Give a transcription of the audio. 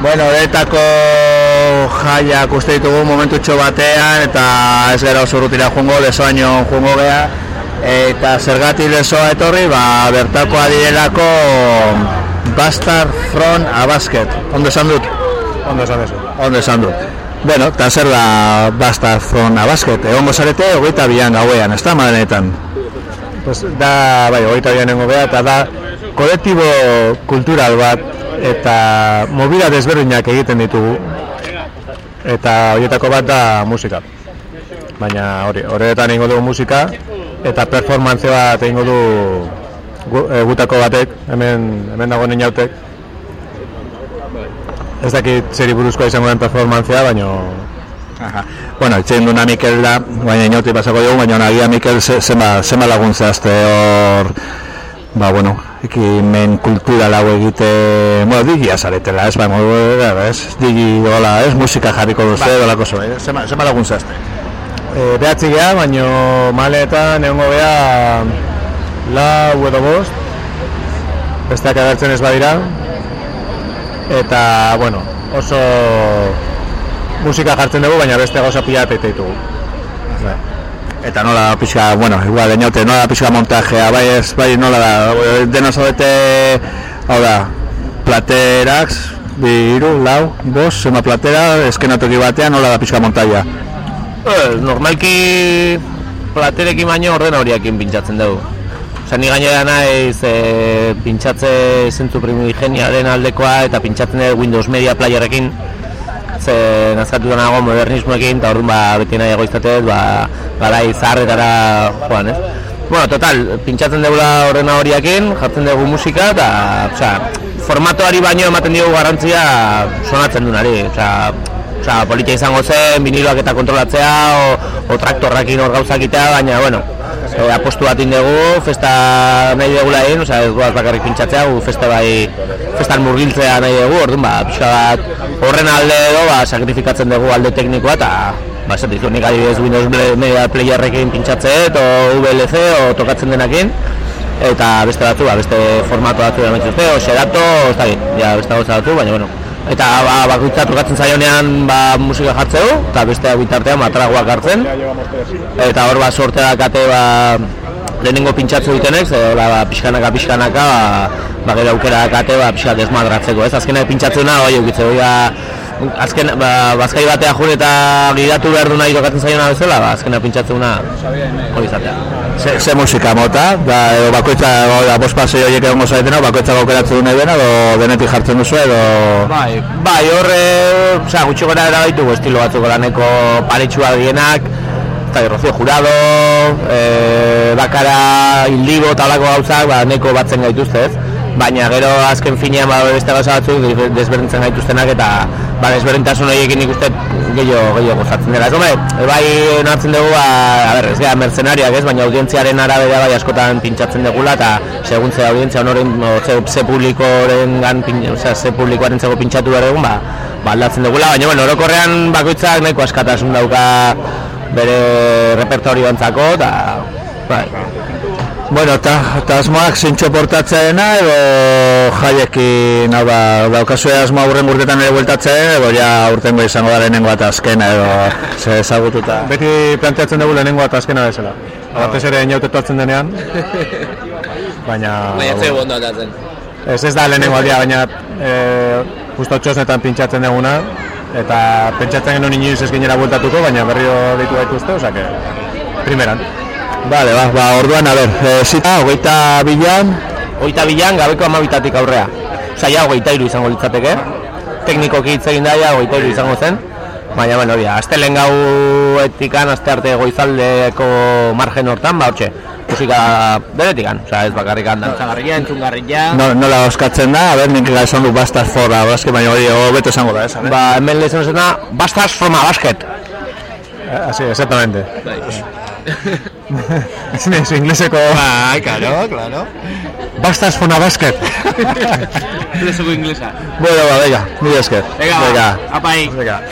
Bueno, horretako jaiak uste ditugu momentu batean eta ez gara oso rutira jungo, desoaino jungo geha eta zergati desoa etorri, ba, bertako adirelako Bastard Front a Basket. Ondo esan dut? Ondo esan dut. Ondo esan dut. Bueno, eta zer da Bastard Front a Basket? Egon gozarete, hogeita bian gauean, ez da madenetan? Pues, da, bai, hogeita bian beha, eta da kolektibo kultural bat eta mobila desberdinak egiten ditugu. Eta horietako bat da musika. Baina hori, horretan egingo dugu musika eta performance bat egingo du e, gutako batek hemen, hemen dago ninautek ez dakit zeri buruzkoa izango den performantzea, baina Aha. Bueno, itxein duna Mikel da, baina inauti pasako dugu, baina nagia Mikel zema, zema laguntza azte hor, ba, bueno, ekimen kultura lau egite, bueno, digia zaretela, ez, baina, ez, digi, hola, ez, musika jarriko duzu, ba. dolako zo, eh? zema, zema laguntza azte. E, behatzi geha, baina maletan egongo beha lau edo bost, besteak agertzen ez badira, eta, bueno, oso musika jartzen dugu, baina beste gauza pila ditugu. Eta nola da pixka, bueno, igual, enote, nola da pixka montajea, bai ez, bai nola da, dena zaudete, hau da, platerax, bi, iru, lau, bos, zema platera, eskenatoki batean, nola da pixka montaia? Eh, normalki platerekin baino orden horiakin pintxatzen dugu. Osa, ni gainera naiz e, pintxatze zentzu primigeniaren aldekoa eta pintxatzen dugu Windows Media Playerekin ze nazkatu nago modernismoekin eta orduan ba, beti nahi egoiztatez ba, garai zaharretara joan, ez? Bueno, total, pintxatzen dugula horrena horiakin, jartzen dugu musika eta osea, formatoari baino ematen dugu garrantzia sonatzen dunari, osea, osea, politia izango zen, viniloak eta kontrolatzea o, o traktorrakin hor gauzakitea, baina, bueno, e, apostu bat dugu, festa nahi dugula egin, osea, ez duaz bakarrik pintxatzea, gu festa bai, festan murgiltzea nahi dugu, orduan, ba, pixka bat, horren alde edo, ba, sakrifikatzen dugu alde teknikoa, eta, ba, ez ditu, nik adibidez Windows Media Playerrekin pintxatze, o VLC, o tokatzen denakin, eta beste batzu, ba, beste formato batzu da metxuzte, o xerato, ez da, ja, beste gauza batzu, baina, bueno, eta ba, bakoitza trukatzen zaionean ba, musika jartzeu, eta beste bitartean matragoak hartzen. Eta hor ba, sorte dakate ba, lehenengo pintxatzu ditenek, ze ba, pixkanaka pixkanaka ba, ba, gero aukera dakate ba, pixka desmadratzeko, ez? Azkenak pintxatzuna, bai, eukitze, bai, azken, ba, bazkai batea jure eta gidatu behar du nahi tokatzen zaiona bezala, ba, azkenak pintxatzuna hori izatea. Ze, ze musika mota, da, edo bakoitza, da, bost pasei horiek egongo zaretena, bakoitza gaukeratzen du nahi dena, edo denetik jartzen duzu, edo... Bai, bai, horre, osea, gutxi gora era baitugu estilo batzuk laneko paretsua dienak, eta Rocío Jurado, e, Bakara, Ildibo, talako gauzak, ba, neko batzen gaituzte, ez? Baina gero azken finean ba, beste gauza batzuk desberdintzen gaituztenak eta ba, desberdintasun horiekin nik uste gehiago, gehiago gozatzen dela. Ez hombre, bai nartzen dugu, ba, a ber, ez gara mercenariak ez, baina audientziaren arabera bai askotan pintxatzen dugula eta segun ze audientzia honoren, ze, ze publikoren gan, osea, ze publikoaren zego pintxatu behar egun, ba, ba, aldatzen dugula, baina bueno, orokorrean bakoitzak nahiko askatasun dauka bere repertorio antzako, eta bai. Bueno, eta asmoak zintxo portatzeena edo jaiekin, hau da, daukazu asmoa urren urtetan ere bueltatzea, edo ja urtengo izango da lehenengo eta azkena edo ze ezagututa. Beti planteatzen dugu lehenengo eta azkena bezala. Oh. Batez ere inautetu atzen denean. baina... Baina ze bondo atatzen. Ez ez da lehenengo aldia, baina e, justo txosnetan pintxatzen duguna, eta pentsatzen genuen inoiz ez ginera bueltatuko, baina berrio ditu gaituzte, osake, primeran. Vale, ba, ba, orduan, a ber, e, zita, hogeita bilan? Hogeita bilan, gabeko amabitatik aurrea. Ja, hogeita iru izango litzateke. Teknikoki hitz egin da, ja, hogeita iru izango zen. Baina, bueno, hori, azte lehen gau etikan, azte arte goizaldeko margen hortan, ba, hortxe, musika beretikan, oza, ez bakarrik dantzagarria, entzungarria. No, nola oskatzen da, a ber, nik esan du Bastas for a Basket, baina hori, hobeto esango da, esan, Ba, hemen lehen zen da, Bastas from a Basket. Eh, así, exactamente. Bai. Es su ingleseko... Bai, claro, claro. Bastas from a Basket. Ingleseko inglesa. Bueno, ba, venga, mila esker. Venga, venga. apai. Venga.